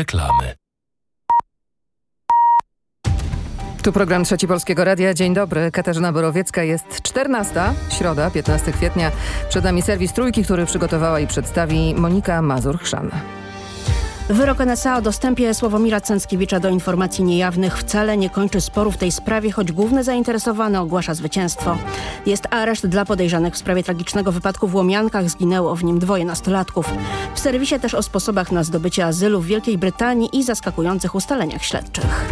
reklamy. Tu program Trzeci Polskiego Radia. Dzień dobry. Katarzyna Borowiecka jest 14, środa, 15 kwietnia. Przed nami serwis Trójki, który przygotowała i przedstawi Monika Mazur-Chrzan. Wyrok NSA o dostępie Sławomira Cęckiewicza do informacji niejawnych wcale nie kończy sporu w tej sprawie, choć główny zainteresowany ogłasza zwycięstwo. Jest areszt dla podejrzanych w sprawie tragicznego wypadku w Łomiankach. Zginęło w nim dwoje nastolatków. W serwisie też o sposobach na zdobycie azylu w Wielkiej Brytanii i zaskakujących ustaleniach śledczych.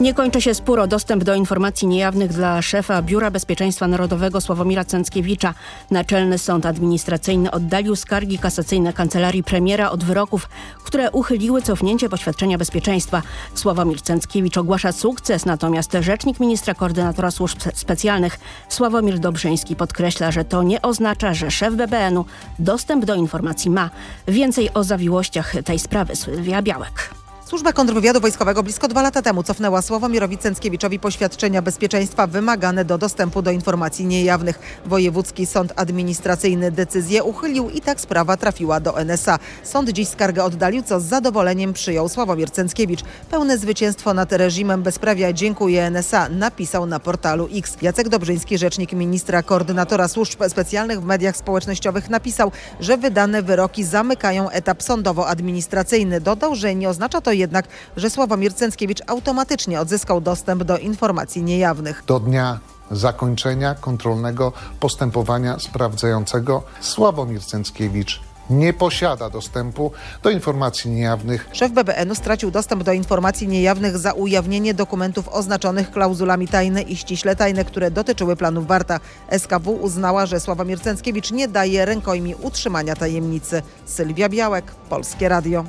Nie kończy się spór dostęp do informacji niejawnych dla szefa Biura Bezpieczeństwa Narodowego Sławomira Cęckiewicza. Naczelny Sąd Administracyjny oddalił skargi kasacyjne Kancelarii Premiera od wyroków, które uchyliły cofnięcie poświadczenia bezpieczeństwa. Sławomir Cęckiewicz ogłasza sukces, natomiast rzecznik ministra koordynatora służb specjalnych Sławomir Dobrzyński podkreśla, że to nie oznacza, że szef BBN-u dostęp do informacji ma. Więcej o zawiłościach tej sprawy Sylwia Białek. Służba kontrwywiadu wojskowego blisko dwa lata temu cofnęła Sławomirowi Cęckiewiczowi poświadczenia bezpieczeństwa wymagane do dostępu do informacji niejawnych. Wojewódzki Sąd Administracyjny decyzję uchylił i tak sprawa trafiła do NSA. Sąd dziś skargę oddalił, co z zadowoleniem przyjął Sławomir Cęckiewicz. Pełne zwycięstwo nad reżimem bezprawia dziękuję NSA, napisał na portalu X. Jacek Dobrzyński, rzecznik ministra koordynatora służb specjalnych w mediach społecznościowych napisał, że wydane wyroki zamykają etap sądowo-administracyjny. Dodał, że nie oznacza to jednak, że Sławomir Cęckiewicz automatycznie odzyskał dostęp do informacji niejawnych. Do dnia zakończenia kontrolnego postępowania sprawdzającego Sławomir Cęckiewicz nie posiada dostępu do informacji niejawnych. Szef BBN-u stracił dostęp do informacji niejawnych za ujawnienie dokumentów oznaczonych klauzulami tajne i ściśle tajne, które dotyczyły planów Warta. SKW uznała, że Sławomir Cęckiewicz nie daje rękojmi utrzymania tajemnicy. Sylwia Białek, Polskie Radio.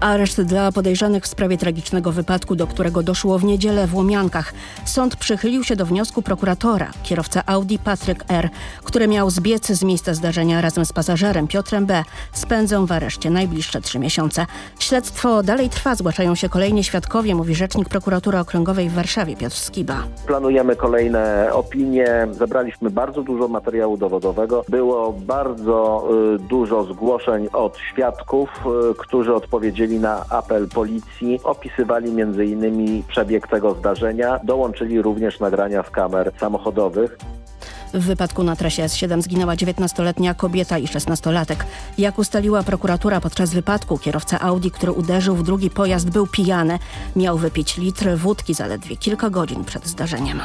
Areszt dla podejrzanych w sprawie tragicznego wypadku, do którego doszło w niedzielę w Łomiankach. Sąd przychylił się do wniosku prokuratora, kierowca Audi Patryk R., który miał zbiec z miejsca zdarzenia razem z pasażerem Piotrem B. Spędzą w areszcie najbliższe trzy miesiące. Śledztwo dalej trwa, zgłaszają się kolejni świadkowie, mówi rzecznik prokuratury okręgowej w Warszawie Piotr Skiba. Planujemy kolejne opinie. Zebraliśmy bardzo dużo materiału dowodowego. Było bardzo y, dużo zgłoszeń od świadków, y, którzy odpowiedzieli na apel policji, opisywali innymi przebieg tego zdarzenia, dołączyli również nagrania z kamer samochodowych. W wypadku na trasie S7 zginęła 19-letnia kobieta i 16-latek. Jak ustaliła prokuratura podczas wypadku, kierowca Audi, który uderzył w drugi pojazd był pijany. Miał wypić litr wódki zaledwie kilka godzin przed zdarzeniem.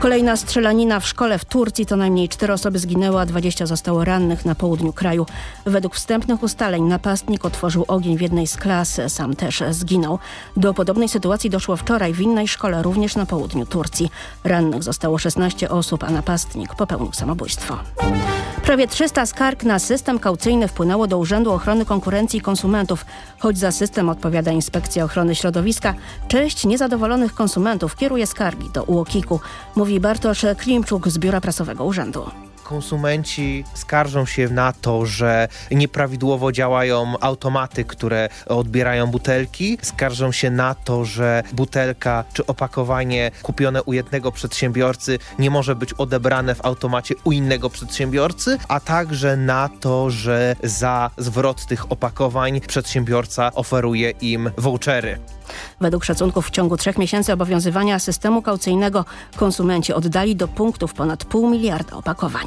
Kolejna strzelanina w szkole w Turcji to najmniej cztery osoby zginęły, a 20 zostało rannych na południu kraju. Według wstępnych ustaleń napastnik otworzył ogień w jednej z klas, sam też zginął. Do podobnej sytuacji doszło wczoraj w innej szkole, również na południu Turcji. Rannych zostało 16 osób, a napastnik popełnił samobójstwo. Prawie 300 skarg na system kaucyjny wpłynęło do Urzędu Ochrony Konkurencji i Konsumentów. Choć za system odpowiada Inspekcja Ochrony Środowiska, część niezadowolonych konsumentów kieruje skargi do UOKiK-u, mówi Bartosz Klimczuk z Biura Prasowego Urzędu konsumenci skarżą się na to, że nieprawidłowo działają automaty, które odbierają butelki. Skarżą się na to, że butelka czy opakowanie kupione u jednego przedsiębiorcy nie może być odebrane w automacie u innego przedsiębiorcy, a także na to, że za zwrot tych opakowań przedsiębiorca oferuje im vouchery. Według szacunków w ciągu trzech miesięcy obowiązywania systemu kaucyjnego konsumenci oddali do punktów ponad pół miliarda opakowań.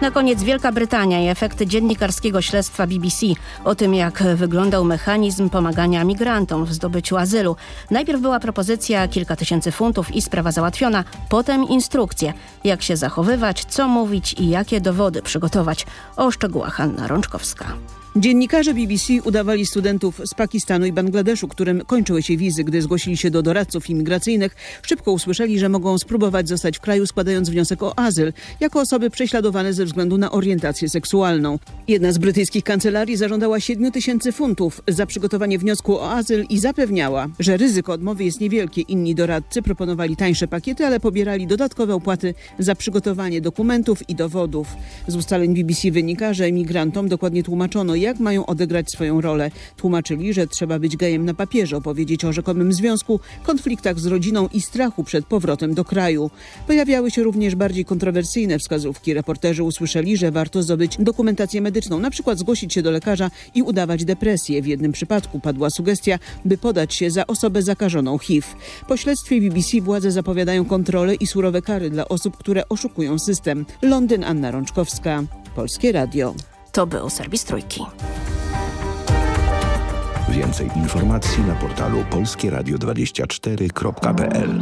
Na koniec Wielka Brytania i efekty dziennikarskiego śledztwa BBC o tym, jak wyglądał mechanizm pomagania migrantom w zdobyciu azylu. Najpierw była propozycja kilka tysięcy funtów i sprawa załatwiona, potem instrukcje, jak się zachowywać, co mówić i jakie dowody przygotować. O szczegółach Hanna Rączkowska. Dziennikarze BBC udawali studentów z Pakistanu i Bangladeszu, którym kończyły się wizy, gdy zgłosili się do doradców imigracyjnych. Szybko usłyszeli, że mogą spróbować zostać w kraju składając wniosek o azyl, jako osoby prześladowane ze względu na orientację seksualną. Jedna z brytyjskich kancelarii zażądała 7 tysięcy funtów za przygotowanie wniosku o azyl i zapewniała, że ryzyko odmowy jest niewielkie. Inni doradcy proponowali tańsze pakiety, ale pobierali dodatkowe opłaty za przygotowanie dokumentów i dowodów. Z ustaleń BBC wynika, że emigrantom dokładnie tłumaczono, jak mają odegrać swoją rolę. Tłumaczyli, że trzeba być gejem na papierze, opowiedzieć o rzekomym związku, konfliktach z rodziną i strachu przed powrotem do kraju. Pojawiały się również bardziej kontrowersyjne wskazówki. Reporterzy usłyszeli, że warto zdobyć dokumentację medyczną, na przykład zgłosić się do lekarza i udawać depresję. W jednym przypadku padła sugestia, by podać się za osobę zakażoną HIV. Po śledztwie BBC władze zapowiadają kontrole i surowe kary dla osób, które oszukują system. Londyn, Anna Rączkowska, Polskie Radio. To był serwis Trójki. Więcej informacji na portalu polskieradio24.pl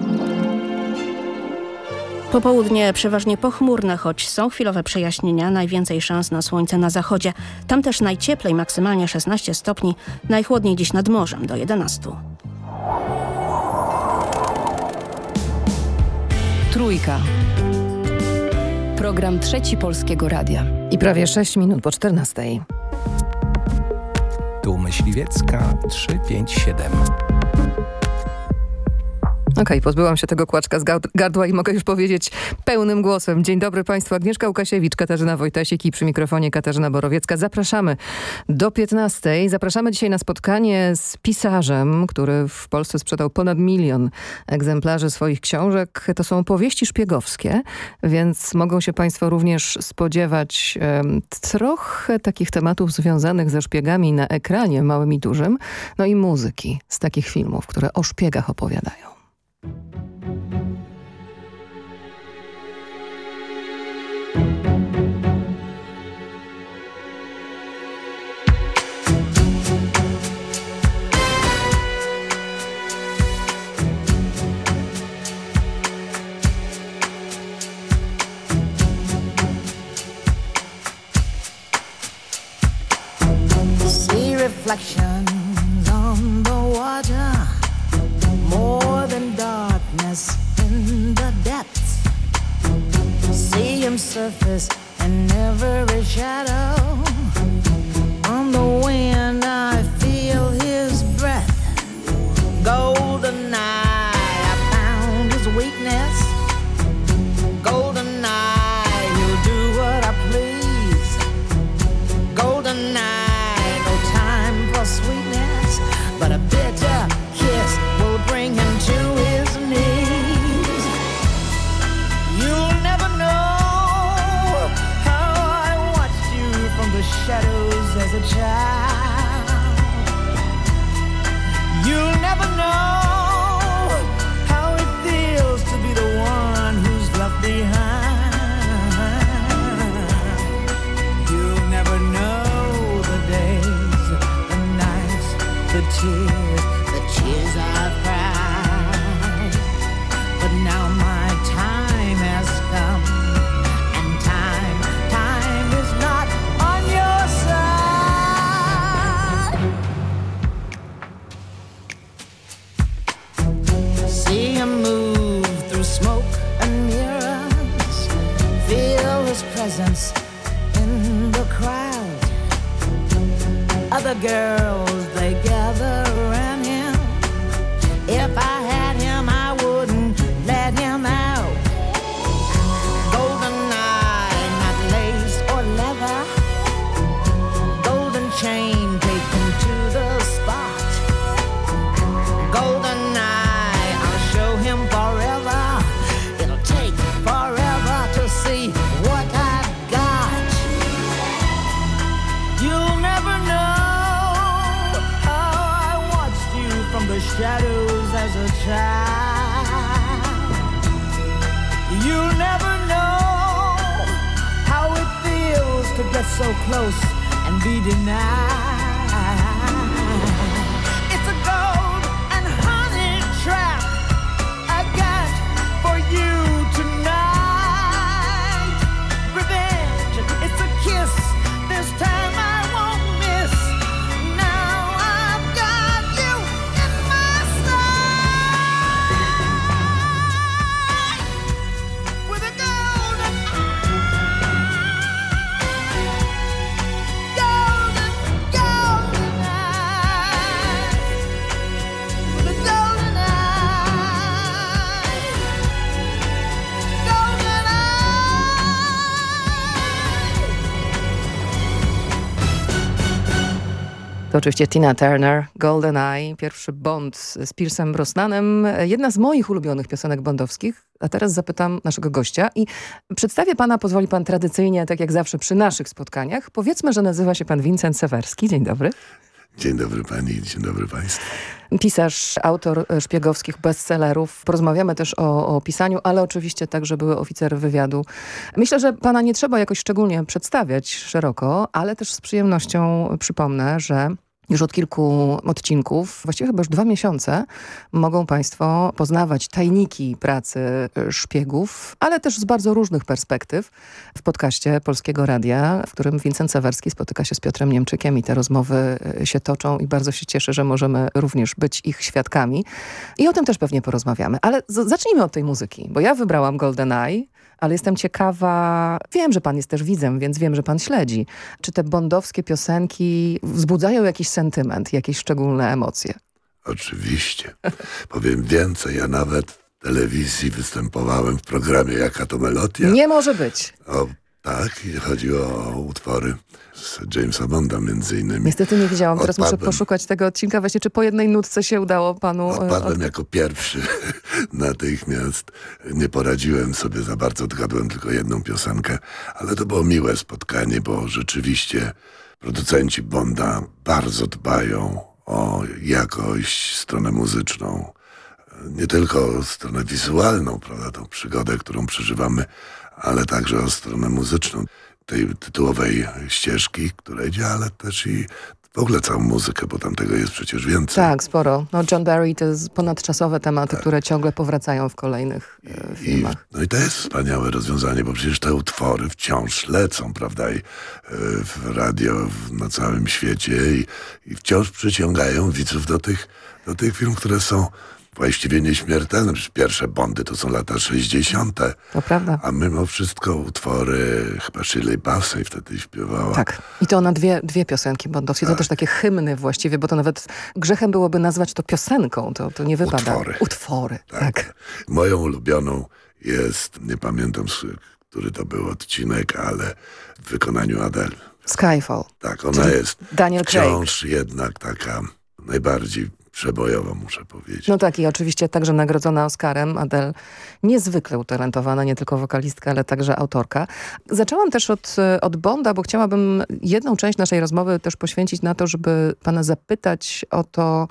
Popołudnie przeważnie pochmurne, choć są chwilowe przejaśnienia, najwięcej szans na słońce na zachodzie. Tam też najcieplej, maksymalnie 16 stopni, najchłodniej dziś nad morzem do 11. Trójka. Program Trzeci Polskiego Radia. I prawie 6 minut po 14. Tu Myśliwiecka 357. Okej, okay, pozbyłam się tego kłaczka z gardła i mogę już powiedzieć pełnym głosem. Dzień dobry Państwu, Agnieszka Łukasiewicz, Katarzyna Wojtasik i przy mikrofonie Katarzyna Borowiecka. Zapraszamy do 15. Zapraszamy dzisiaj na spotkanie z pisarzem, który w Polsce sprzedał ponad milion egzemplarzy swoich książek. To są powieści szpiegowskie, więc mogą się Państwo również spodziewać trochę takich tematów związanych ze szpiegami na ekranie, małym i dużym, no i muzyki z takich filmów, które o szpiegach opowiadają. Reflections on the water, darkness in the depths. See him surface in every shadow. On the wind, I feel his breath. Golden eye, I found his weakness. Golden eye, he'll do what I please. Golden eye, no time for sweetness, but a bitter child. Oczywiście Tina Turner, Golden Eye, pierwszy Bond z Piersem Brosnanem. Jedna z moich ulubionych piosenek bondowskich. A teraz zapytam naszego gościa i przedstawię pana, pozwoli pan tradycyjnie, tak jak zawsze przy naszych spotkaniach. Powiedzmy, że nazywa się pan Vincent Sewerski. Dzień dobry. Dzień dobry pani, dzień dobry państwu. Pisarz, autor szpiegowskich bestsellerów. Porozmawiamy też o, o, pisaniu, ale oczywiście także były oficer wywiadu. Myślę, że pana nie trzeba jakoś szczególnie przedstawiać szeroko, ale też z przyjemnością przypomnę, że już od kilku odcinków, właściwie chyba już dwa miesiące, mogą Państwo poznawać tajniki pracy szpiegów, ale też z bardzo różnych perspektyw w podcaście Polskiego Radia, w którym Wincent Sewerski spotyka się z Piotrem Niemczykiem i te rozmowy e, się toczą i bardzo się cieszę, że możemy również być ich świadkami. I o tym też pewnie porozmawiamy. Ale zacznijmy od tej muzyki, bo ja wybrałam Golden Eye, ale jestem ciekawa, wiem, że pan jest też widzem, więc wiem, że pan śledzi. Czy te bondowskie piosenki wzbudzają jakiś sentyment, jakieś szczególne emocje? Oczywiście. Powiem więcej, ja nawet w telewizji występowałem w programie Jaka to Melodia. Nie może być. O, tak, i chodziło o utwory z Jamesa Bonda między innymi. Niestety nie widziałam, teraz Odpadłem. muszę poszukać tego odcinka. Właśnie, czy po jednej nutce się udało panu... E, Odpadłem od... jako pierwszy natychmiast. Nie poradziłem sobie za bardzo, odgadłem tylko jedną piosenkę, ale to było miłe spotkanie, bo rzeczywiście producenci Bonda bardzo dbają o jakość, stronę muzyczną, nie tylko stronę wizualną, prawda, tą przygodę, którą przeżywamy, ale także o stronę muzyczną tej tytułowej ścieżki, która idzie, ale też i w ogóle całą muzykę, bo tam tego jest przecież więcej. Tak, sporo. No John Barry to jest ponadczasowe tematy, tak. które ciągle powracają w kolejnych e, filmach. I, no i to jest wspaniałe rozwiązanie, bo przecież te utwory wciąż lecą, prawda, i e, w radio w, na całym świecie i, i wciąż przyciągają widzów do tych, do tych filmów, które są właściwie nieśmiertelne. Przecież pierwsze Bondy to są lata 60. To prawda. A mimo wszystko utwory, chyba Shirley Bassey wtedy śpiewała. Tak. I to na dwie, dwie piosenki bondowskie. Tak. To też takie hymny właściwie, bo to nawet grzechem byłoby nazwać to piosenką. To, to nie wypada. Utwory. Utwory, tak. tak. Moją ulubioną jest, nie pamiętam, który to był odcinek, ale w wykonaniu Adele. Skyfall. Tak, ona Czyli jest Daniel wciąż Craig. jednak taka najbardziej przebojowa, muszę powiedzieć. No tak i oczywiście także nagrodzona Oscarem. Adele niezwykle utalentowana, nie tylko wokalistka, ale także autorka. Zaczęłam też od, od Bonda, bo chciałabym jedną część naszej rozmowy też poświęcić na to, żeby pana zapytać o to,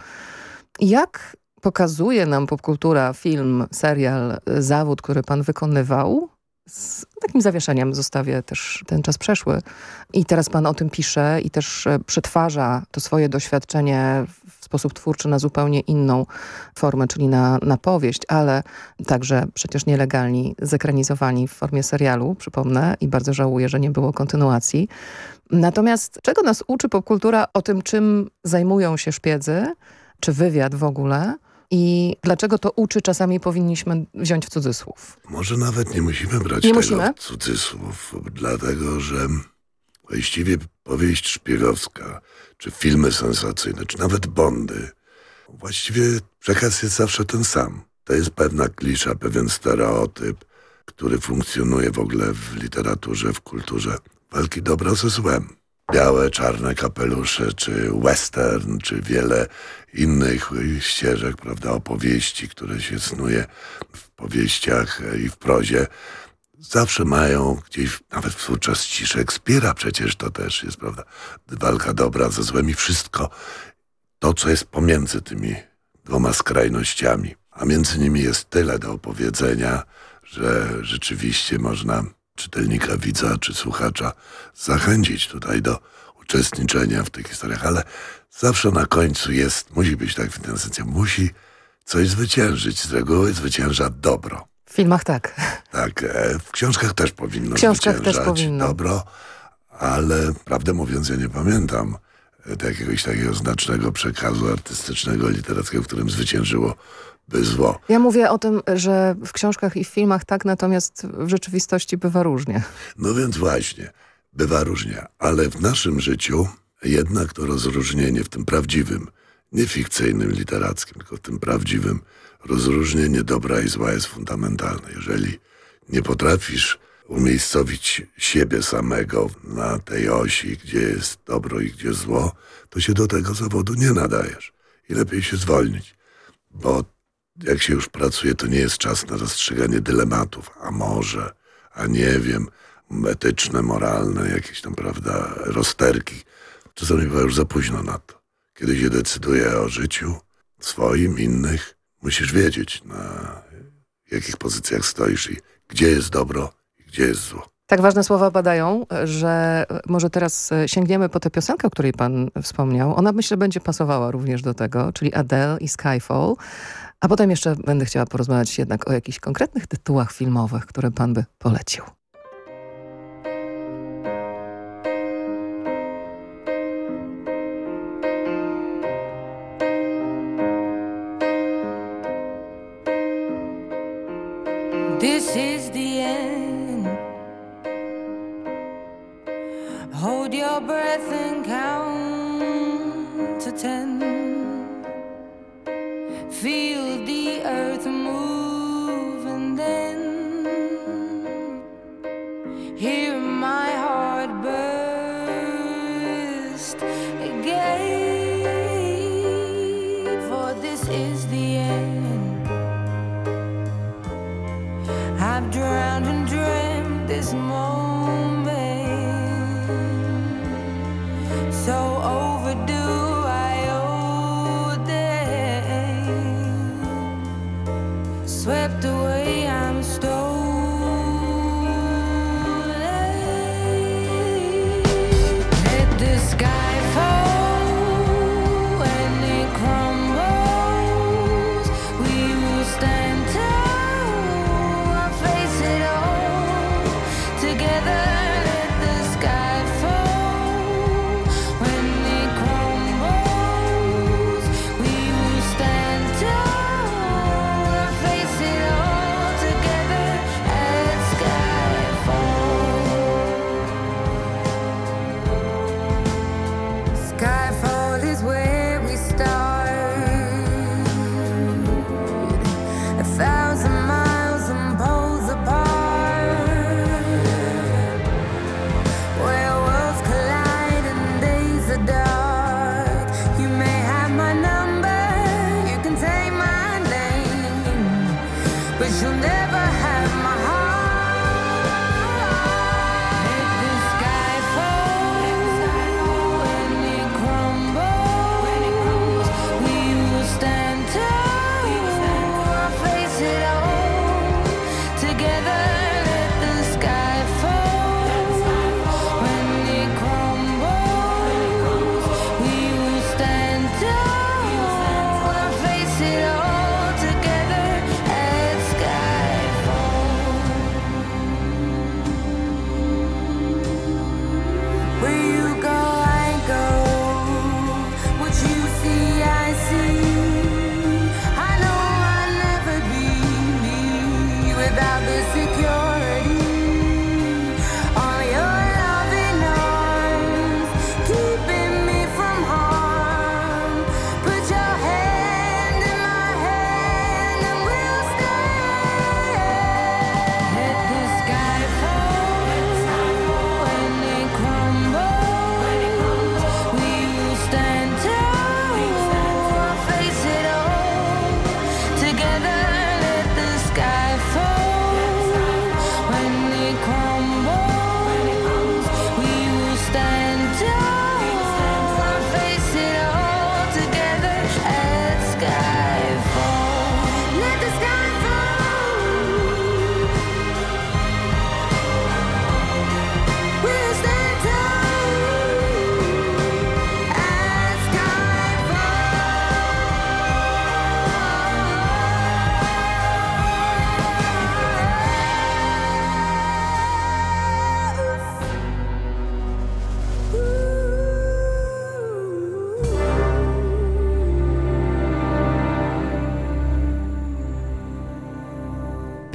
jak pokazuje nam popkultura, film, serial, zawód, który pan wykonywał, z takim zawieszeniem zostawię też ten czas przeszły. I teraz pan o tym pisze i też e, przetwarza to swoje doświadczenie sposób twórczy na zupełnie inną formę, czyli na, na powieść, ale także przecież nielegalni zekranizowani w formie serialu, przypomnę, i bardzo żałuję, że nie było kontynuacji. Natomiast czego nas uczy popkultura o tym, czym zajmują się szpiedzy, czy wywiad w ogóle, i dlaczego to uczy czasami powinniśmy wziąć w cudzysłów? Może nawet nie musimy brać nie tego musimy? w cudzysłów, dlatego że właściwie powieść szpiegowska, czy filmy sensacyjne, czy nawet Bondy, właściwie przekaz jest zawsze ten sam. To jest pewna klisza, pewien stereotyp, który funkcjonuje w ogóle w literaturze, w kulturze walki dobra ze złem. Białe, czarne kapelusze, czy western, czy wiele innych ścieżek, prawda, opowieści, które się snuje w powieściach i w prozie, zawsze mają gdzieś, nawet w twórczości Szekspira przecież to też jest, prawda, walka dobra ze złem i wszystko to, co jest pomiędzy tymi dwoma skrajnościami. A między nimi jest tyle do opowiedzenia, że rzeczywiście można czytelnika, widza czy słuchacza zachęcić tutaj do uczestniczenia w tych historiach, ale zawsze na końcu jest, musi być tak kwintesencja, musi coś zwyciężyć. Z reguły zwycięża dobro. W filmach tak. Tak, e, w książkach też powinno w książkach też powinno. dobro, ale prawdę mówiąc ja nie pamiętam e, jakiegoś takiego znacznego przekazu artystycznego, literackiego, w którym zwyciężyło by zło. Ja mówię o tym, że w książkach i w filmach tak, natomiast w rzeczywistości bywa różnie. No więc właśnie, bywa różnie, ale w naszym życiu jednak to rozróżnienie w tym prawdziwym, nie fikcyjnym, literackim, tylko w tym prawdziwym rozróżnienie dobra i zła jest fundamentalne. Jeżeli nie potrafisz umiejscowić siebie samego na tej osi, gdzie jest dobro i gdzie zło, to się do tego zawodu nie nadajesz. I lepiej się zwolnić, bo jak się już pracuje, to nie jest czas na rozstrzyganie dylematów, a może, a nie wiem, etyczne, moralne, jakieś tam, prawda, rozterki. Czasami bywa już za późno na to. Kiedy się decyduje o życiu swoim, innych, musisz wiedzieć, na jakich pozycjach stoisz i gdzie jest dobro i gdzie jest zło. Tak ważne słowa padają, że może teraz sięgniemy po tę piosenkę, o której pan wspomniał. Ona myślę będzie pasowała również do tego, czyli Adele i Skyfall. A potem jeszcze będę chciała porozmawiać jednak o jakichś konkretnych tytułach filmowych, które pan by polecił.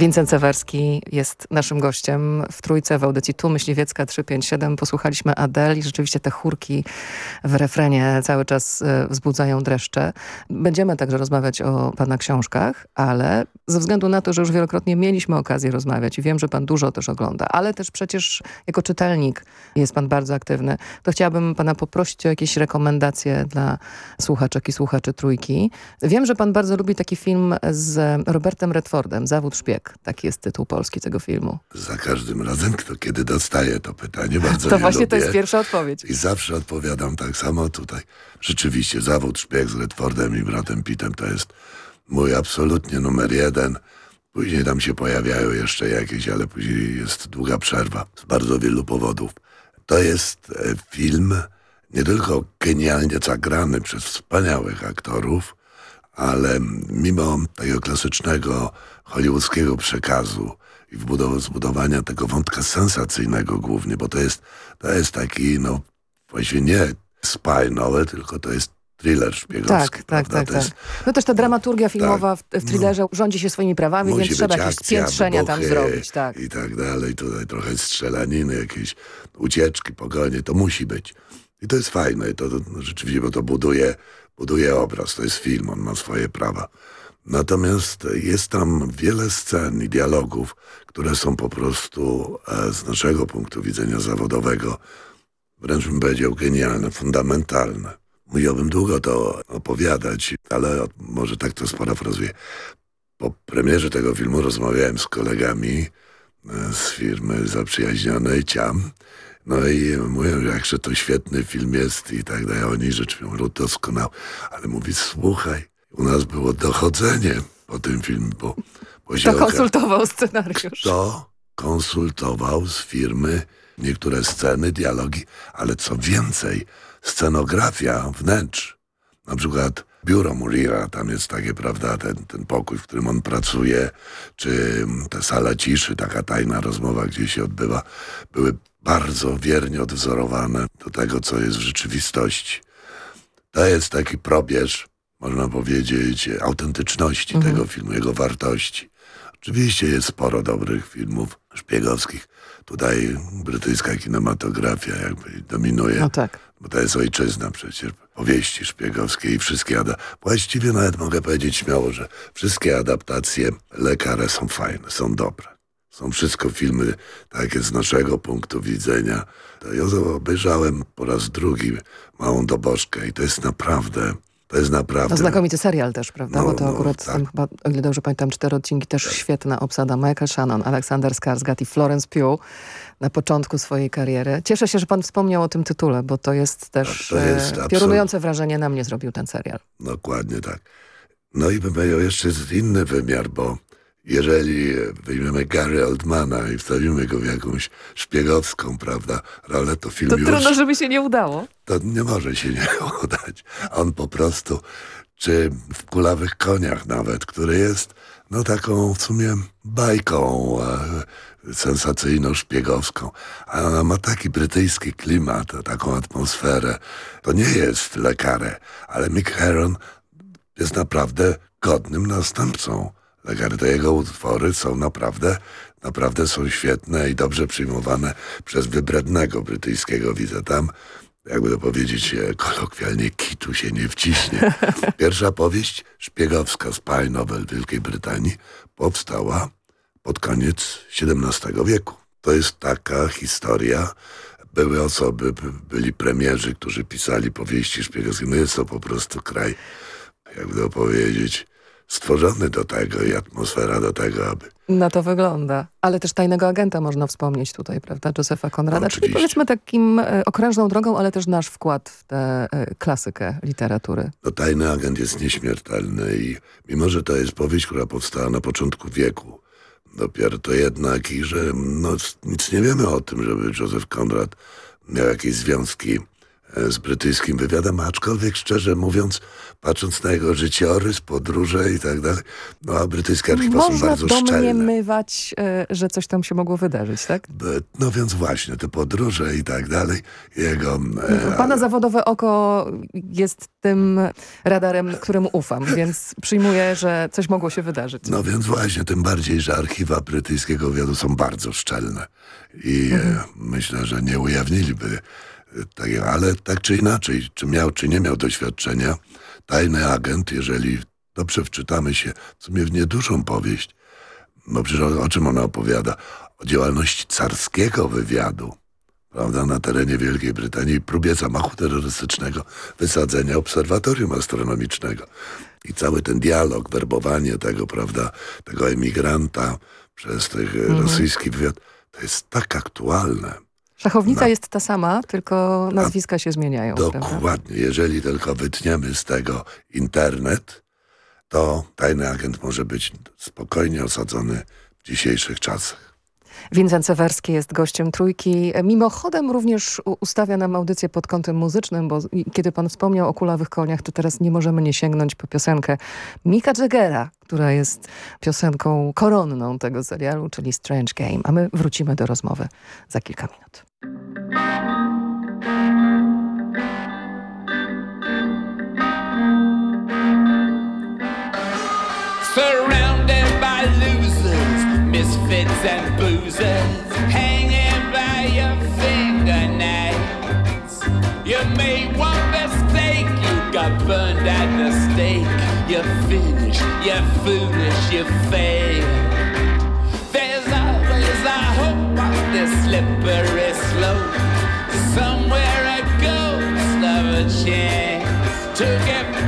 Wincent Sewerski jest naszym gościem w Trójce w audycji Tu Myśliwiecka 357. Posłuchaliśmy Adele i rzeczywiście te chórki w refrenie cały czas e, wzbudzają dreszcze. Będziemy także rozmawiać o pana książkach, ale ze względu na to, że już wielokrotnie mieliśmy okazję rozmawiać i wiem, że pan dużo też ogląda, ale też przecież jako czytelnik jest pan bardzo aktywny, to chciałabym pana poprosić o jakieś rekomendacje dla słuchaczek i słuchaczy Trójki. Wiem, że pan bardzo lubi taki film z Robertem Redfordem, Zawód szpieg. Taki jest tytuł polski tego filmu. Za każdym razem, kto kiedy dostaje to pytanie, bardzo To nie właśnie lubię. to jest pierwsza odpowiedź. I zawsze odpowiadam tak samo tutaj. Rzeczywiście, zawód szpieg z Redfordem i bratem Pittem to jest mój absolutnie numer jeden. Później tam się pojawiają jeszcze jakieś, ale później jest długa przerwa z bardzo wielu powodów. To jest e, film nie tylko genialnie zagrany przez wspaniałych aktorów, ale mimo tego klasycznego hollywoodzkiego przekazu i zbudowania tego wątka sensacyjnego głównie, bo to jest, to jest taki, no właściwie nie spy novel, tylko to jest thriller szpiegowski. Tak, tak, prawda? tak, tak. jest- No też ta dramaturgia filmowa w, w thrillerze rządzi się swoimi prawami, więc trzeba jakieś akcja, spiętrzenia tam zrobić. Tak. I tak dalej. Tutaj trochę strzelaniny, jakieś ucieczki, pogonie. To musi być. I to jest fajne. To, to no, rzeczywiście, bo to buduje, buduje obraz. To jest film, on ma swoje prawa. Natomiast jest tam wiele scen i dialogów, które są po prostu e, z naszego punktu widzenia zawodowego wręcz bym powiedział genialne, fundamentalne. Musiałbym długo to opowiadać, ale może tak to sparafrazuję. Po premierze tego filmu rozmawiałem z kolegami e, z firmy zaprzyjaźnionej Ciam. No i mówią, że jakże to świetny film jest i tak dalej. Oni rzeczywiście mówią doskonały. Ale mówi, słuchaj, u nas było dochodzenie po tym filmie, bo, bo Kto konsultował scenariusz? kto konsultował z firmy niektóre sceny, dialogi, ale co więcej, scenografia wnętrz. Na przykład biuro Murira, tam jest takie, prawda, ten, ten pokój, w którym on pracuje, czy ta sala ciszy, taka tajna rozmowa, gdzie się odbywa, były bardzo wiernie odwzorowane do tego, co jest w rzeczywistości. To jest taki probierz, można powiedzieć, autentyczności Mhm. tego filmu, jego wartości. Oczywiście jest sporo dobrych filmów szpiegowskich. Tutaj brytyjska kinematografia jakby dominuje, No tak. bo to jest ojczyzna przecież. Powieści szpiegowskie i wszystkie ada- Właściwie nawet mogę powiedzieć śmiało, że wszystkie adaptacje lekare są fajne, są dobre. Są wszystko filmy takie z naszego punktu widzenia. To Ja obejrzałem po raz drugi Małą Dobożkę i to jest naprawdę, to jest naprawdę... No, znakomity serial też, prawda? No, Bo to no, akurat tak. tam chyba, o ile dobrze pamiętam, cztery odcinki, też świetna obsada. Michael Shannon, Aleksander Skarsgård i Florence Pugh na początku swojej kariery. Cieszę się, że pan wspomniał o tym tytule, bo to jest też to jest e, piorunujące wrażenie na mnie zrobił ten serial. Dokładnie tak. No i bym powiedział jeszcze inny wymiar, bo jeżeli weźmiemy Gary Oldmana i wstawimy go w jakąś szpiegowską, prawda, rolę, to film To już, trudno, żeby się nie udało. to nie może się nie udać. On po prostu, czy w Kulawych Koniach nawet, który jest no taką w sumie bajką e, sensacyjno-szpiegowską, a ona ma taki brytyjski klimat, taką atmosferę. To nie jest lekarę, ale Mick Heron jest naprawdę godnym następcą. Jego utwory są naprawdę, naprawdę są świetne i dobrze przyjmowane przez wybrednego brytyjskiego widza. Tam, jakby to powiedzieć e, kolokwialnie, kitu się nie wciśnie. Pierwsza powieść szpiegowska spy novel Wielkiej Brytanii powstała pod koniec XVII wieku. To jest taka historia. Były osoby, by- byli premierzy, którzy pisali powieści szpiegowskie. No jest to po prostu kraj, jakby to powiedzieć, stworzony do tego i atmosfera do tego, aby Na to wygląda. Ale też tajnego agenta można wspomnieć tutaj, prawda? Conrada. Czyli Oczywiście. powiedzmy takim e, okrężną drogą, ale też nasz wkład w tę e, klasykę literatury. No, tajny agent jest nieśmiertelny i mimo, że to jest powieść, która powstała na początku wieku, dopiero to jednak i że no, nic nie wiemy o tym, żeby Józef Konrad miał jakieś związki e, z brytyjskim wywiadem, aczkolwiek szczerze mówiąc, patrząc na jego życiorys, podróże i tak dalej, no a brytyjskie archiwa są Można bardzo szczelne. domniemywać, e, że coś tam się mogło wydarzyć, tak? No więc właśnie, te podróże i tak dalej, jego... e, Pana zawodowe oko jest tym radarem, któremu ufam, więc przyjmuję, że coś mogło się wydarzyć. No więc właśnie, tym bardziej, że archiwa brytyjskiego wywiadu są bardzo szczelne i e, Mhm. myślę, że nie ujawniliby takiego, ale tak czy inaczej, czy miał, czy nie miał doświadczenia, tajny agent, jeżeli dobrze wczytamy się w sumie w niedużą powieść, no przecież o, o czym ona opowiada? O działalności carskiego wywiadu, prawda, na terenie Wielkiej Brytanii i próbie zamachu terrorystycznego, wysadzenia obserwatorium astronomicznego. I cały ten dialog, werbowanie tego, prawda, tego emigranta przez tych e, Mhm. rosyjski wywiad, to jest tak aktualne. Szachownica jest ta sama, tylko nazwiska się zmieniają. prawda? Dokładnie. Jeżeli tylko wytniemy z tego internet, to tajny agent może być spokojnie osadzony w dzisiejszych czasach. Wincent Sewerski jest gościem Trójki. Mimochodem również ustawia nam audycję pod kątem muzycznym, bo kiedy pan wspomniał o kulawych koniach, to teraz nie możemy nie sięgnąć po piosenkę Mika Jaggera, która jest piosenką koronną tego serialu, czyli Strange Game. A my wrócimy do rozmowy za kilka minut. Misfits and boozers, hanging by your fingernails. You made one mistake, you got burned at the stake. You're finished, you're foolish, you failed. There's always a hope on this slippery slope. Somewhere a ghost of a chance to get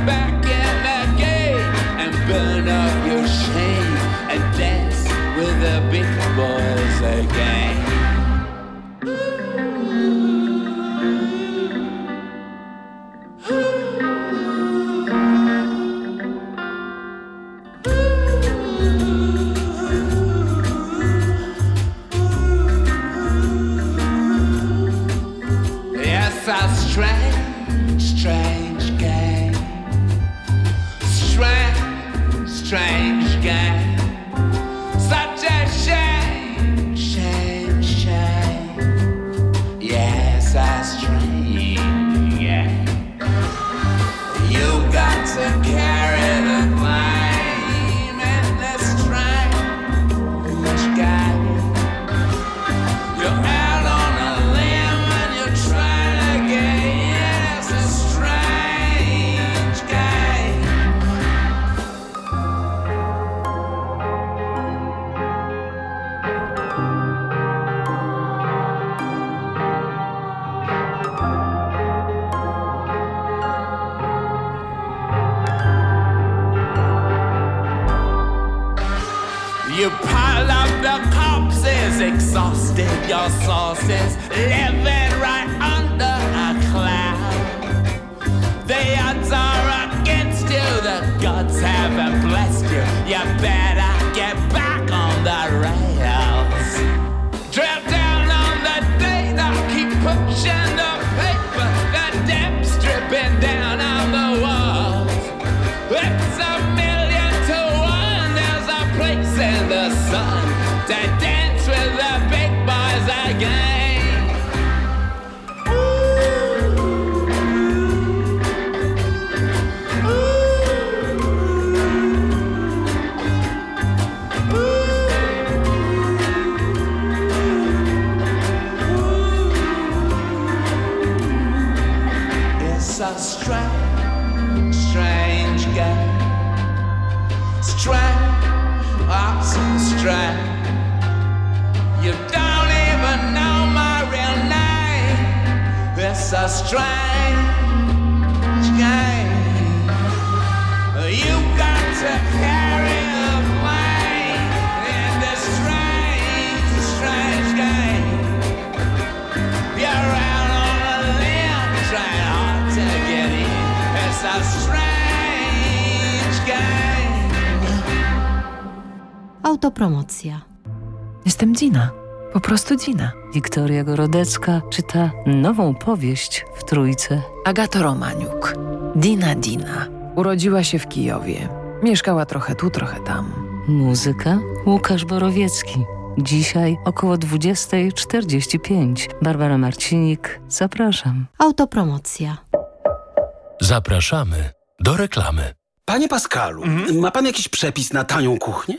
Autopromocja. Jestem Dina. Po prostu Dina. Wiktoria Gorodecka czyta nową powieść w Trójce. Agata Romaniuk. Dina Dina. Urodziła się w Kijowie. Mieszkała trochę tu, trochę tam. Muzyka Łukasz Borowiecki. Dzisiaj około 20.45. Barbara Marcinik, zapraszam. Autopromocja. Zapraszamy do reklamy. Panie Pascalu, ma pan jakiś przepis na tanią kuchnię?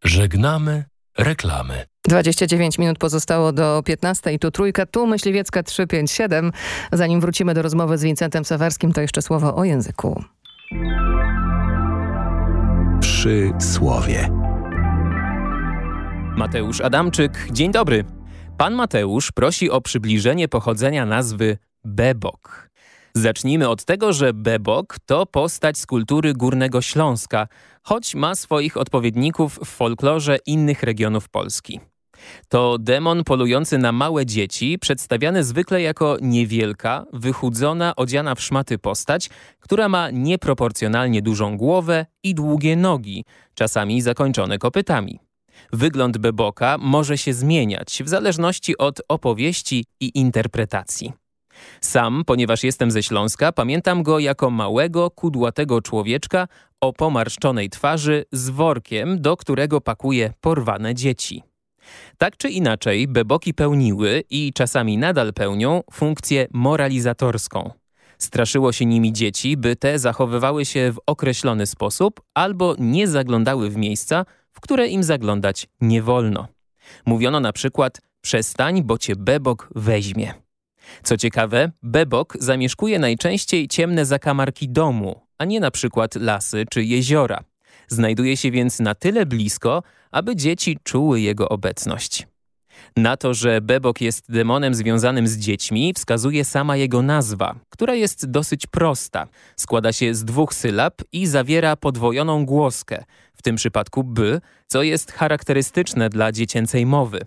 Żegnamy reklamy. 29 minut pozostało do 15. Tu trójka, tu myśliwiecka 357. Zanim wrócimy do rozmowy z Wincentem Sawarskim, to jeszcze słowo o języku. Przy słowie. Mateusz Adamczyk, dzień dobry. Pan Mateusz prosi o przybliżenie pochodzenia nazwy Bebok. Zacznijmy od tego, że Bebok to postać z kultury Górnego Śląska, choć ma swoich odpowiedników w folklorze innych regionów Polski. To demon polujący na małe dzieci, przedstawiany zwykle jako niewielka, wychudzona, odziana w szmaty postać, która ma nieproporcjonalnie dużą głowę i długie nogi, czasami zakończone kopytami. Wygląd beboka może się zmieniać w zależności od opowieści i interpretacji. Sam, ponieważ jestem ze Śląska, pamiętam go jako małego, kudłatego człowieczka o pomarszczonej twarzy z workiem, do którego pakuje porwane dzieci. Tak czy inaczej, beboki pełniły i czasami nadal pełnią funkcję moralizatorską. Straszyło się nimi dzieci, by te zachowywały się w określony sposób albo nie zaglądały w miejsca, w które im zaglądać nie wolno. Mówiono na przykład przestań, bo cię bebok weźmie. Co ciekawe, bebok zamieszkuje najczęściej ciemne zakamarki domu, a nie na przykład lasy czy jeziora. Znajduje się więc na tyle blisko, aby dzieci czuły jego obecność. Na to, że bebok jest demonem związanym z dziećmi, wskazuje sama jego nazwa, która jest dosyć prosta. Składa się z dwóch sylab i zawiera podwojoną głoskę, w tym przypadku by, co jest charakterystyczne dla dziecięcej mowy.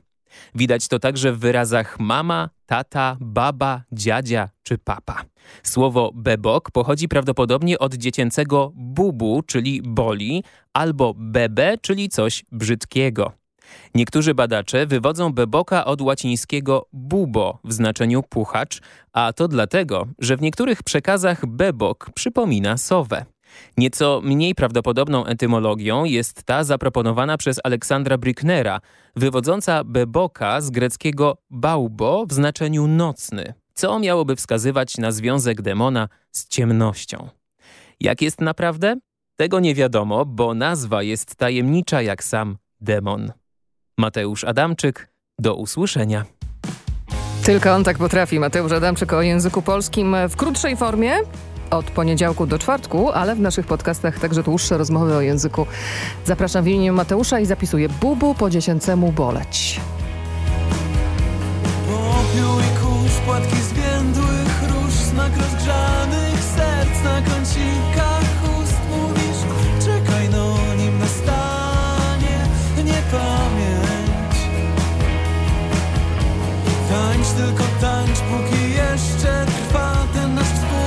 Widać to także w wyrazach mama, tata, baba, dziadzia czy papa. Słowo bebok pochodzi prawdopodobnie od dziecięcego bubu, czyli boli, albo bebe, czyli coś brzydkiego. Niektórzy badacze wywodzą beboka od łacińskiego bubo w znaczeniu puchacz, a to dlatego, że w niektórych przekazach bebok przypomina sowę. Nieco mniej prawdopodobną etymologią jest ta zaproponowana przez Aleksandra Bricknera, wywodząca beboka z greckiego baubo w znaczeniu nocny, co miałoby wskazywać na związek demona z ciemnością. Jak jest naprawdę? Tego nie wiadomo, bo nazwa jest tajemnicza jak sam demon. Mateusz Adamczyk, do usłyszenia. Tylko on tak potrafi. Mateusz Adamczyk o języku polskim w krótszej formie. Od poniedziałku do czwartku, ale w naszych podcastach także dłuższe rozmowy o języku. Zapraszam w imieniu Mateusza i zapisuję Bubu po dziesięcemu boleć. Popiół i kurz, płatki zwiędłych róż, znak rozgrzanych serc na kącikach ust. Mówisz, czekaj no, nim nastanie niepamięć. Tańcz tylko tańcz, póki jeszcze trwa ten nasz wspólny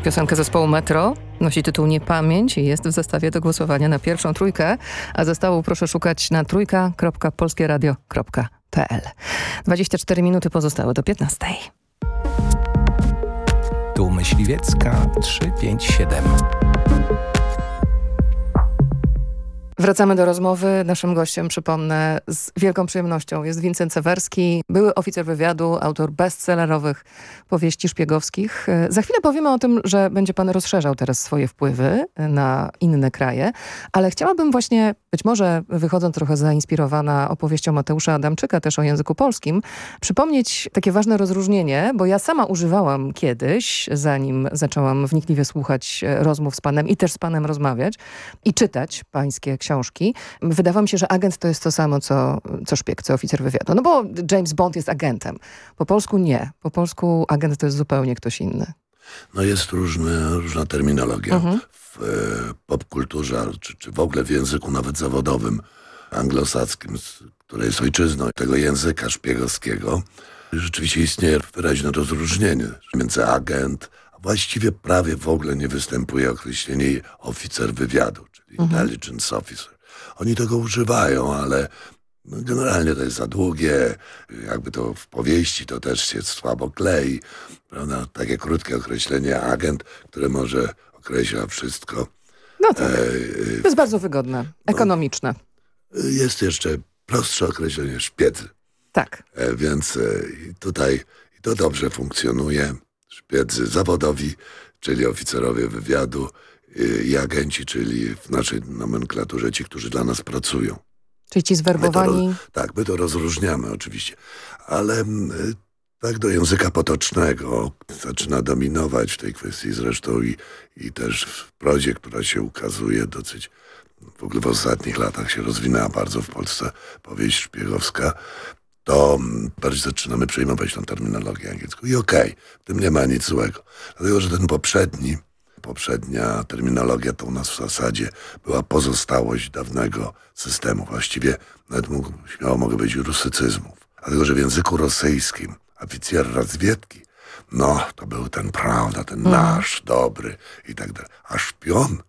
Nowa piosenka zespołu Metro nosi tytuł Niepamięć i jest w zestawie do głosowania na pierwszą trójkę, a zespołu proszę szukać na trójka.polskieradio.pl 24 minuty pozostałe do 15. Tu Myśliwiecka 357. Wracamy do rozmowy. Naszym gościem, przypomnę, z wielką przyjemnością jest Wincent Sewerski, były oficer wywiadu, autor bestsellerowych powieści szpiegowskich. Za chwilę powiemy o tym, że będzie pan rozszerzał teraz swoje wpływy na inne kraje, ale chciałabym właśnie, być może wychodząc trochę zainspirowana opowieścią Mateusza Adamczyka, też o języku polskim, przypomnieć takie ważne rozróżnienie, bo ja sama używałam kiedyś, zanim zaczęłam wnikliwie słuchać rozmów z panem i też z panem rozmawiać i czytać pańskie książki. Wydawało mi się, że agent to jest to samo, co, co szpieg, co oficer wywiadu. No bo James Bond jest agentem. Po polsku nie. Po polsku agent to jest zupełnie ktoś inny. No jest różny, różna terminologia Mhm. w e, popkulturze, czy, czy w ogóle w języku nawet zawodowym anglosaskim, które jest ojczyzną tego języka szpiegowskiego. Rzeczywiście istnieje wyraźne rozróżnienie między agent, a właściwie prawie w ogóle nie występuje określenie oficer wywiadu. Intelligence officer. Oni tego używają, ale no, generalnie to jest za długie, jakby to w powieści to też się słabo klei, prawda? Takie krótkie określenie agent, które może określa wszystko. No tak. E, To jest bardzo wygodne, ekonomiczne. jest jeszcze prostsze określenie szpiedzy. Tak. E, Więc e, tutaj to dobrze funkcjonuje. Szpiedzy zawodowi, czyli oficerowie wywiadu i agenci, czyli w naszej nomenklaturze ci, którzy dla nas pracują. Czyli ci zwerbowani... My to, tak, my to rozróżniamy oczywiście, ale mm, y, tak do języka potocznego zaczyna dominować w tej kwestii zresztą i, i też w prozie, która się ukazuje dosyć w ogóle w ostatnich latach się rozwinęła bardzo w Polsce powieść szpiegowska, to mm, bardziej zaczynamy przejmować tą terminologię angielską. I okej, w tym nie ma nic złego. Dlatego, że ten poprzedni, poprzednia terminologia to u nas w zasadzie była pozostałość dawnego systemu. Właściwie nawet mógł, śmiało mogę być rusycyzmów. Dlatego, że w języku rosyjskim oficjer rozwiedki, no to był ten prawda, ten nasz, dobry i tak dalej. A szpion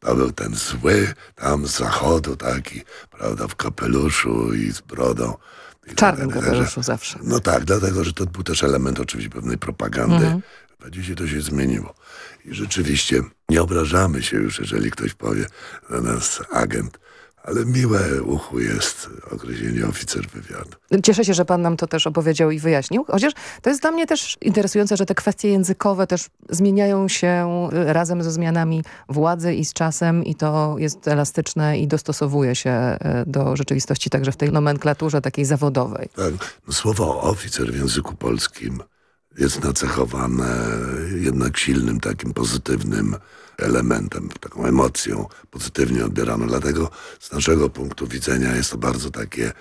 to był ten zły tam z zachodu taki, prawda, w kapeluszu i z brodą. W czarnym kapeluszu zawsze. No tak, dlatego, że to był też element oczywiście pewnej propagandy. Mhm. A dzisiaj to się zmieniło. I rzeczywiście nie obrażamy się już, jeżeli ktoś powie na nas agent, ale miłe uchu jest określenie oficer wywiadu. Cieszę się, że pan nam to też opowiedział i wyjaśnił. Chociaż to jest dla mnie też interesujące, że te kwestie językowe też zmieniają się y, razem ze zmianami władzy i z czasem i to jest elastyczne i dostosowuje się y, do rzeczywistości także w tej nomenklaturze takiej zawodowej. Tak, no słowo oficer w języku polskim jest nacechowane jednak silnym takim pozytywnym elementem, taką emocją pozytywnie odbieraną. Dlatego z naszego punktu widzenia jest to bardzo takie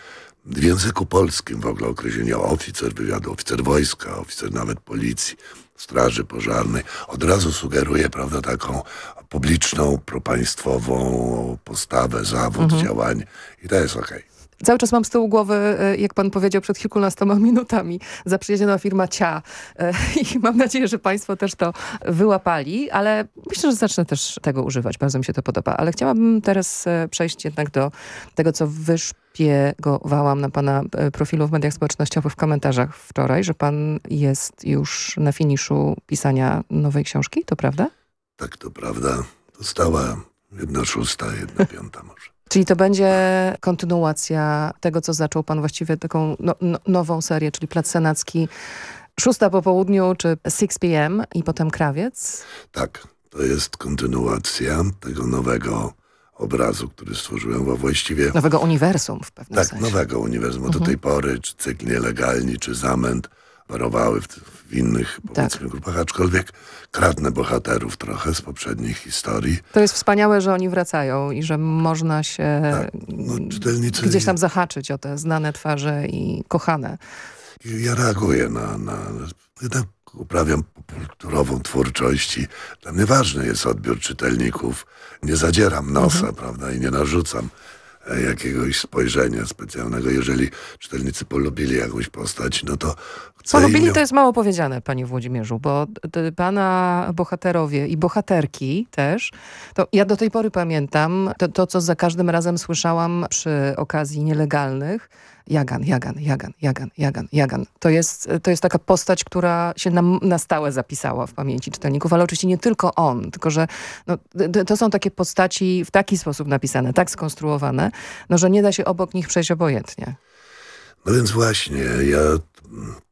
w języku polskim w ogóle określenie oficer wywiadu, oficer wojska, oficer nawet policji, straży pożarnej od razu sugeruje, prawda, taką publiczną, propaństwową postawę, zawód, Mhm. działanie i to jest okej. Cały czas mam z tyłu głowy, y, jak pan powiedział przed kilkunastoma minutami, zaprzyjaźniona firma CIA y, i mam nadzieję, że państwo też to wyłapali, ale myślę, że zacznę też tego używać. Bardzo mi się to podoba. Ale chciałabym teraz y, przejść jednak do tego, co wyszpiegowałam na pana profilu w mediach społecznościowych w komentarzach wczoraj, że pan jest już na finiszu pisania nowej książki, to prawda? Tak, to prawda. Została jedna szósta, jedna piąta może. Czyli to będzie kontynuacja tego, co zaczął pan właściwie taką no, no, nową serię, czyli Plac Senacki, szósta po południu, czy 6 p.m. i potem Krawiec. Tak, to jest kontynuacja tego nowego obrazu, który stworzyłem, bo właściwie... Nowego uniwersum w pewnym Tak, sensie. nowego uniwersum. Bo do Mhm. tej pory czy cykl nielegalni, czy zamęt parowały w, w innych, powiedzmy, Tak. grupach, aczkolwiek kradnę bohaterów trochę z poprzednich historii. To jest wspaniałe, że oni wracają i że można się no, czytelnicy- gdzieś tam zahaczyć o te znane twarze i kochane. Ja reaguję na, na... Jednak uprawiam kulturową twórczość i dla mnie ważny jest odbiór czytelników. Nie zadzieram nosa, Mhm. prawda, i nie narzucam jakiegoś spojrzenia specjalnego. Jeżeli czytelnicy polubili jakąś postać, no to chcę Polubili to jest mało powiedziane, panie Włodzimierzu, bo pana bohaterowie i bohaterki też, to ja do tej pory pamiętam to, to, co za każdym razem słyszałam przy okazji nielegalnych. Jagan, Jagan, Jagan, Jagan, Jagan, Jagan. To jest, to jest taka postać, która się na, na stałe zapisała w pamięci czytelników, ale oczywiście nie tylko on, tylko że no, to są takie postaci w taki sposób napisane, tak skonstruowane, no, że nie da się obok nich przejść obojętnie. No więc właśnie, ja,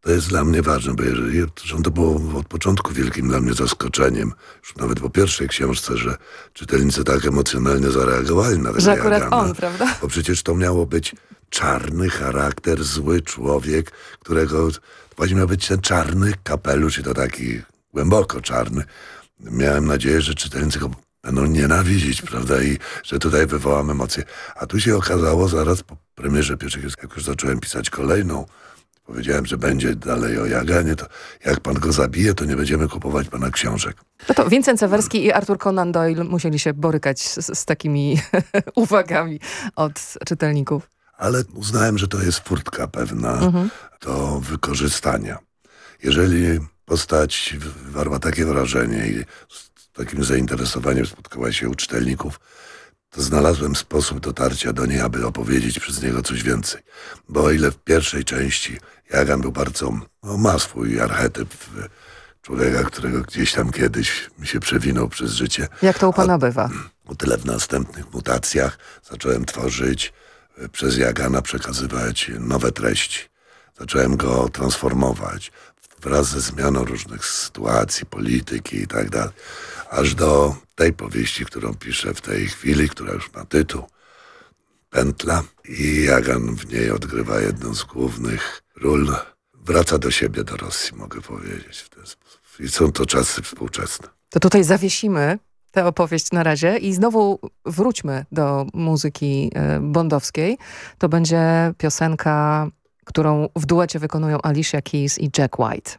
to jest dla mnie ważne, bo jeżeli, to było od początku wielkim dla mnie zaskoczeniem, już nawet po pierwszej książce, że czytelnicy tak emocjonalnie zareagowali na tego Że akurat Jagana. on, prawda? Bo przecież to miało być czarny charakter, zły człowiek, którego właśnie miał być ten czarny kapelusz i to taki głęboko czarny. Miałem nadzieję, że czytelnicy go będą nienawidzić, prawda, i że tutaj wywołam emocje. A tu się okazało zaraz po premierze pierwszej, jak już zacząłem pisać kolejną, powiedziałem, że będzie dalej o Jaganie, to jak pan go zabije, to nie będziemy kupować pana książek. No to Vincent Sewerski i Arthur Conan Doyle musieli się borykać z, z takimi uwagami od czytelników. Ale uznałem, że to jest furtka pewna Mhm. do wykorzystania. Jeżeli postać wywarła takie wrażenie i z takim zainteresowaniem spotkała się u czytelników, to znalazłem sposób dotarcia do niej, aby opowiedzieć przez niego coś więcej. Bo o ile w pierwszej części Jagan był bardzo, no, ma swój archetyp człowieka, którego gdzieś tam kiedyś mi się przewinął przez życie, Jak to u pana bywa? o tyle w następnych mutacjach zacząłem tworzyć, przez Jagana przekazywać nowe treści. Zacząłem go transformować wraz ze zmianą różnych sytuacji, polityki i tak dalej. Aż do tej powieści, którą piszę w tej chwili, która już ma tytuł Pętla i Jagan w niej odgrywa jedną z głównych ról. Wraca do siebie, do Rosji, mogę powiedzieć w ten sposób. I są to czasy współczesne. To tutaj zawiesimy tę opowieść na razie i znowu wróćmy do muzyki e, bondowskiej. To będzie piosenka, którą w duecie wykonują Alicia Keys i Jack White.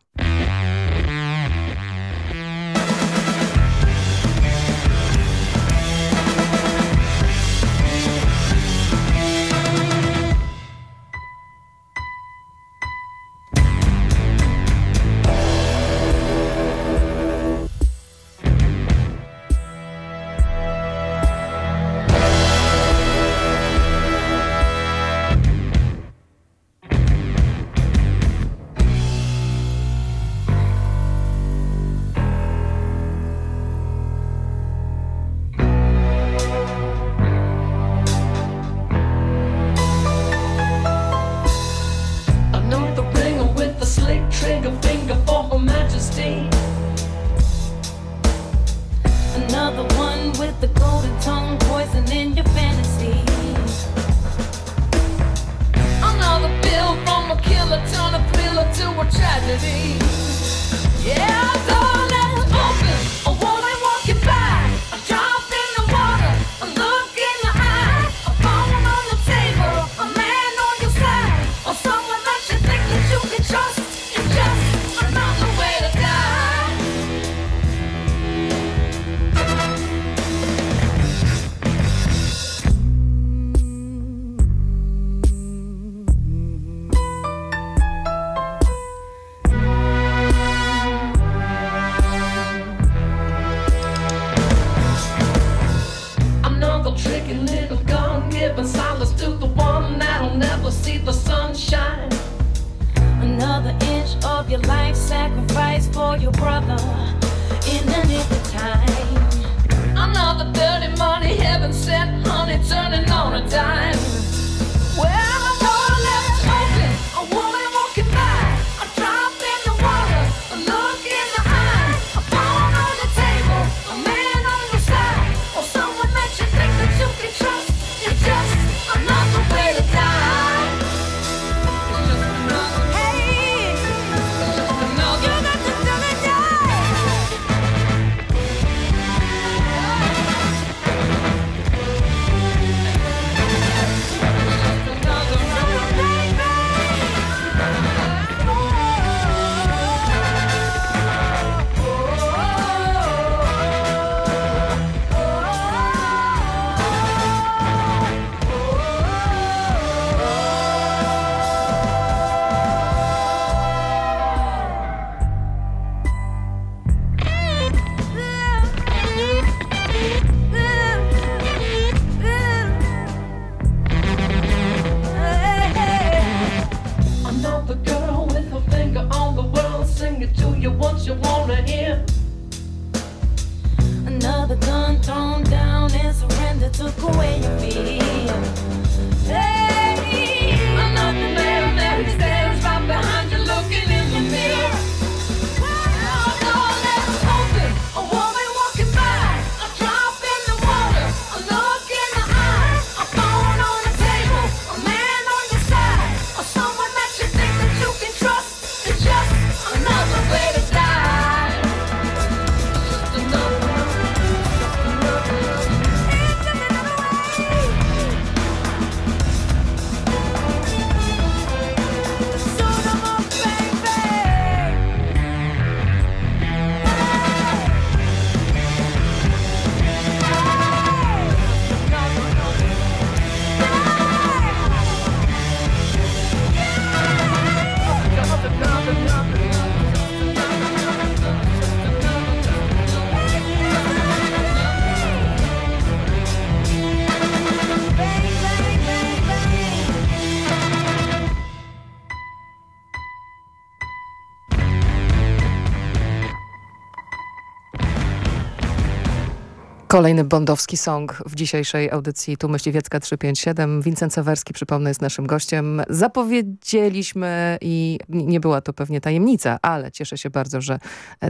Kolejny bondowski song w dzisiejszej audycji Tu Myśliwiecka 357. Wincent Sawerski, przypomnę, jest naszym gościem. Zapowiedzieliśmy i nie była to pewnie tajemnica, ale cieszę się bardzo, że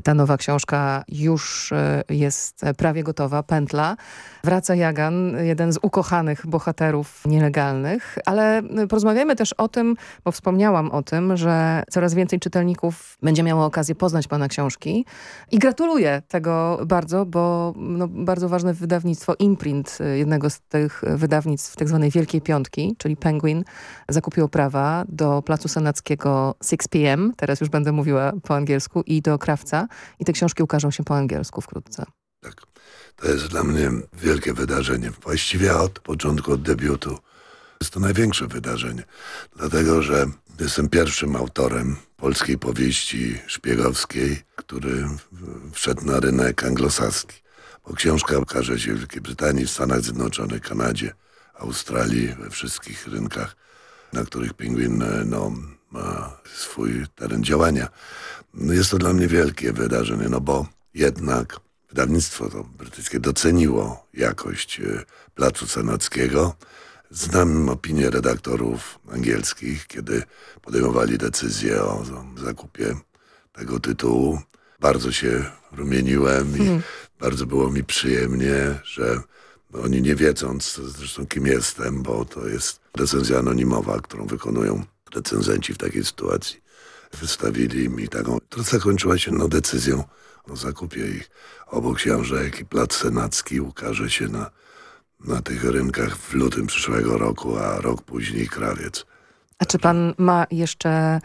ta nowa książka już e, jest prawie gotowa, Pętla. Wraca Jagan, jeden z ukochanych bohaterów nielegalnych, ale porozmawiajmy też o tym, bo wspomniałam o tym, że coraz więcej czytelników będzie miało okazję poznać pana książki i gratuluję tego bardzo, bo no, bardzo ważne wydawnictwo Imprint, y, jednego z tych wydawnictw tak zwanej Wielkiej Piątki, czyli Penguin, zakupiło prawa do Placu Senackiego 6pm, teraz już będę mówiła po angielsku, i do Krawca. I te książki ukażą się po angielsku wkrótce. To jest dla mnie wielkie wydarzenie. Właściwie od początku, od debiutu. Jest to największe wydarzenie, dlatego że jestem pierwszym autorem polskiej powieści szpiegowskiej, który wszedł na rynek anglosaski. Bo książka ukaże się w Wielkiej Brytanii, w Stanach Zjednoczonych, Kanadzie, Australii, we wszystkich rynkach, na których Penguin no, ma swój teren działania. No jest to dla mnie wielkie wydarzenie, no bo jednak wydawnictwo to brytyjskie doceniło jakość e, Placu Senackiego. Znam opinię redaktorów angielskich, kiedy podejmowali decyzję o zakupie tego tytułu. Bardzo się rumieniłem i hmm. bardzo było mi przyjemnie, że oni nie wiedząc zresztą kim jestem, bo to jest recenzja anonimowa, którą wykonują recenzenci w takiej sytuacji. Wystawili mi taką, to zakończyła się no, decyzją o zakupie ich. Obu książek i Plac Senacki ukaże się na, na tych rynkach w lutym przyszłego roku, a rok później Krawiec. A czy pan ma jeszcze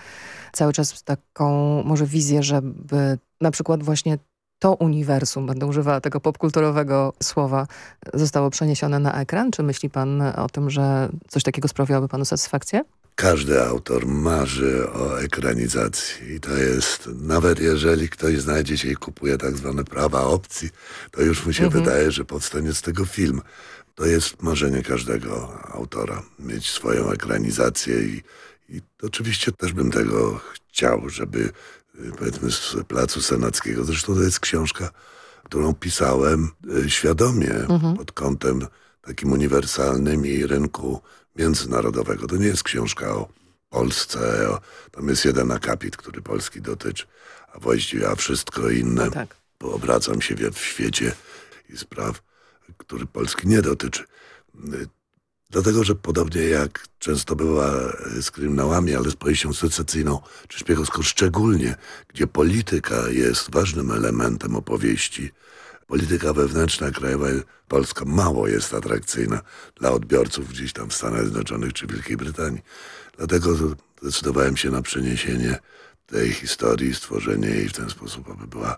cały czas taką może wizję, żeby na przykład właśnie to uniwersum, będę używała tego popkulturowego słowa, zostało przeniesione na ekran? Czy myśli pan o tym, że coś takiego sprawiałoby panu satysfakcję? Każdy autor marzy o ekranizacji i to jest, nawet jeżeli ktoś znajdzie się i kupuje tak zwane prawa opcji, to już mu się mhm. wydaje, że powstanie z tego film. To jest marzenie każdego autora, mieć swoją ekranizację i, i oczywiście też bym tego chciał, żeby y, powiedzmy z Placu Senackiego, zresztą to jest książka, którą pisałem y, świadomie mhm. pod kątem takim uniwersalnym i rynku międzynarodowego. To nie jest książka o Polsce, o, tam jest jeden akapit, który Polski dotyczy, a właściwie a wszystko inne, no tak. bo obracam się w świecie i spraw, który Polski nie dotyczy. Dlatego, że podobnie jak często była z kryminałami, ale z powieścią secesyjną czy szpiegowską szczególnie, gdzie polityka jest ważnym elementem opowieści, polityka wewnętrzna krajowa Polska mało jest atrakcyjna dla odbiorców gdzieś tam w Stanach Zjednoczonych czy Wielkiej Brytanii. Dlatego zdecydowałem się na przeniesienie tej historii, stworzenie jej w ten sposób, aby była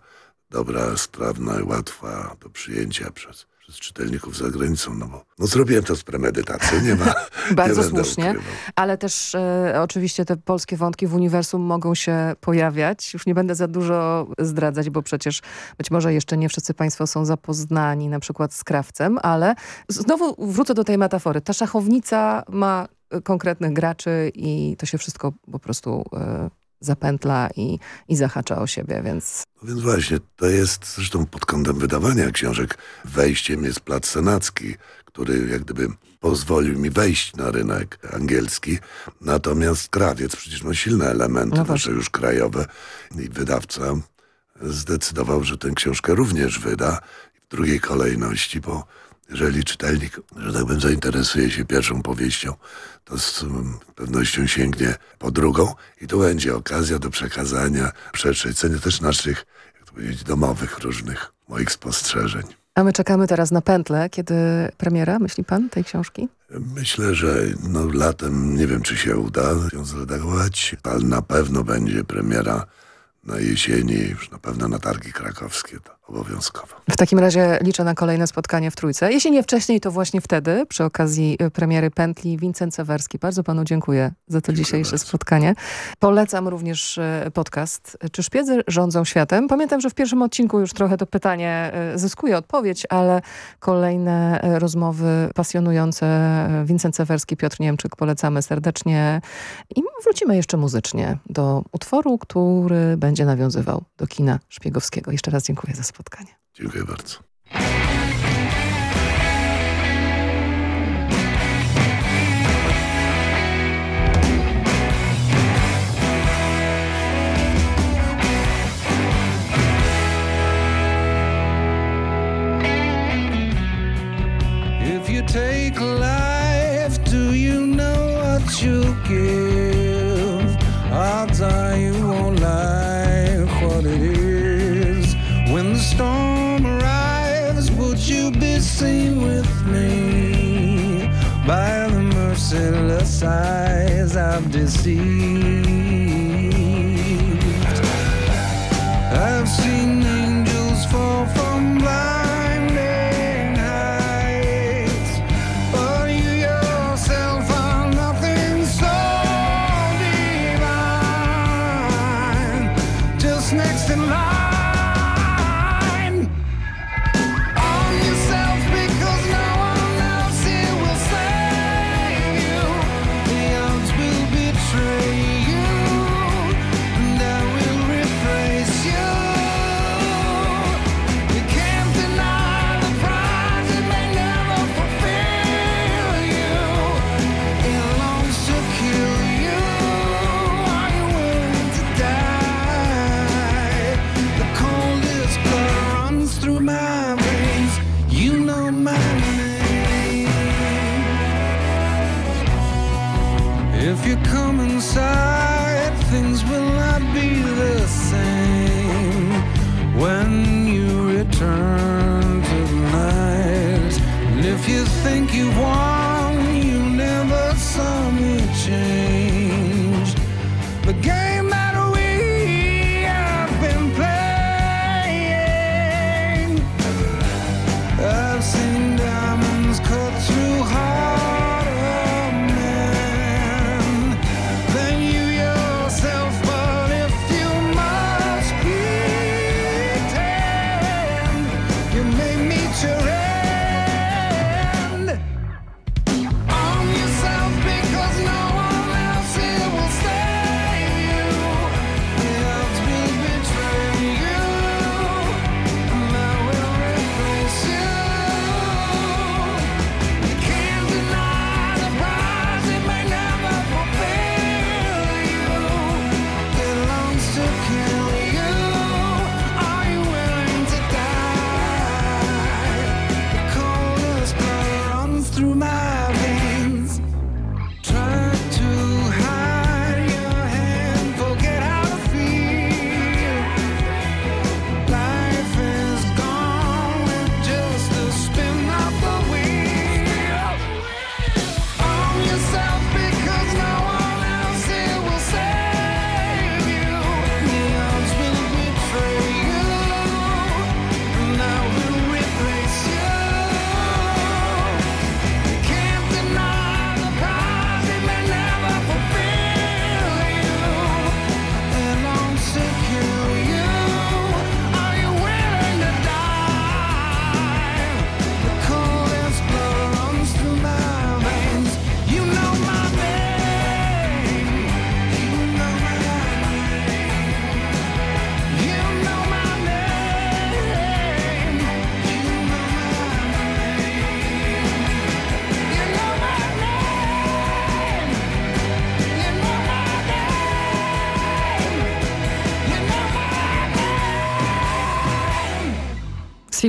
dobra, sprawna i łatwa do przyjęcia przez przez czytelników za granicą, no bo no zrobiłem to z premedytacją, nie ma Bardzo nie słusznie, ukrywał. ale też e, oczywiście te polskie wątki w uniwersum mogą się pojawiać. Już nie będę za dużo zdradzać, bo przecież być może jeszcze nie wszyscy państwo są zapoznani na przykład z Krawcem, ale znowu wrócę do tej metafory. Ta szachownica ma konkretnych graczy i to się wszystko po prostu e, zapętla i, i zahacza o siebie, więc... No więc właśnie, to jest zresztą pod kątem wydawania książek wejściem jest Plac Senacki, który jak gdyby pozwolił mi wejść na rynek angielski. Natomiast krawiec przecież ma silne elementy no nasze już krajowe i wydawca zdecydował, że tę książkę również wyda w drugiej kolejności, bo jeżeli czytelnik, że tak powiem, zainteresuje się pierwszą powieścią, to z pewnością sięgnie po drugą i tu będzie okazja do przekazania ceny też naszych, jak to powiedzieć, domowych różnych moich spostrzeżeń. A my czekamy teraz na pętlę. Kiedy premiera, myśli pan, tej książki? Myślę, że no, latem nie wiem, czy się uda ją zredagować, ale na pewno będzie premiera na jesieni, już na pewno na targi krakowskie, to obowiązkowo. W takim razie liczę na kolejne spotkanie w Trójce. Jeśli nie wcześniej, to właśnie wtedy, przy okazji y, premiery Pętli, Wincent Sewerski. Bardzo panu dziękuję za to dziękuję dzisiejsze bardzo. spotkanie. Polecam również y, podcast Czy szpiedzy rządzą światem? Pamiętam, że w pierwszym odcinku już trochę to pytanie zyskuje odpowiedź, ale kolejne rozmowy pasjonujące Wincent Sewerski, Piotr Niemczyk polecamy serdecznie. I wrócimy jeszcze muzycznie do utworu, który będzie nawiązywał do kina szpiegowskiego. Jeszcze raz dziękuję za spotkanie. spotkanie. Dziękuję bardzo. take life? Do you know what you give? Odds are you By the merciless eyes I've deceived. I've seen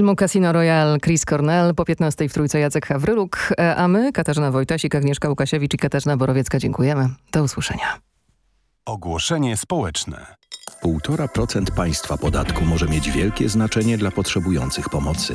filmu Casino Royale Chris Cornell, po 15 w Trójce Jacek Hawryluk, e, a my, Katarzyna Wojtasik, Agnieszka Łukasiewicz i Katarzyna Borowiecka dziękujemy. Do usłyszenia. Ogłoszenie społeczne. 1,5% państwa podatku może mieć wielkie znaczenie dla potrzebujących pomocy.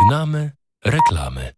Żegnamy reklamy.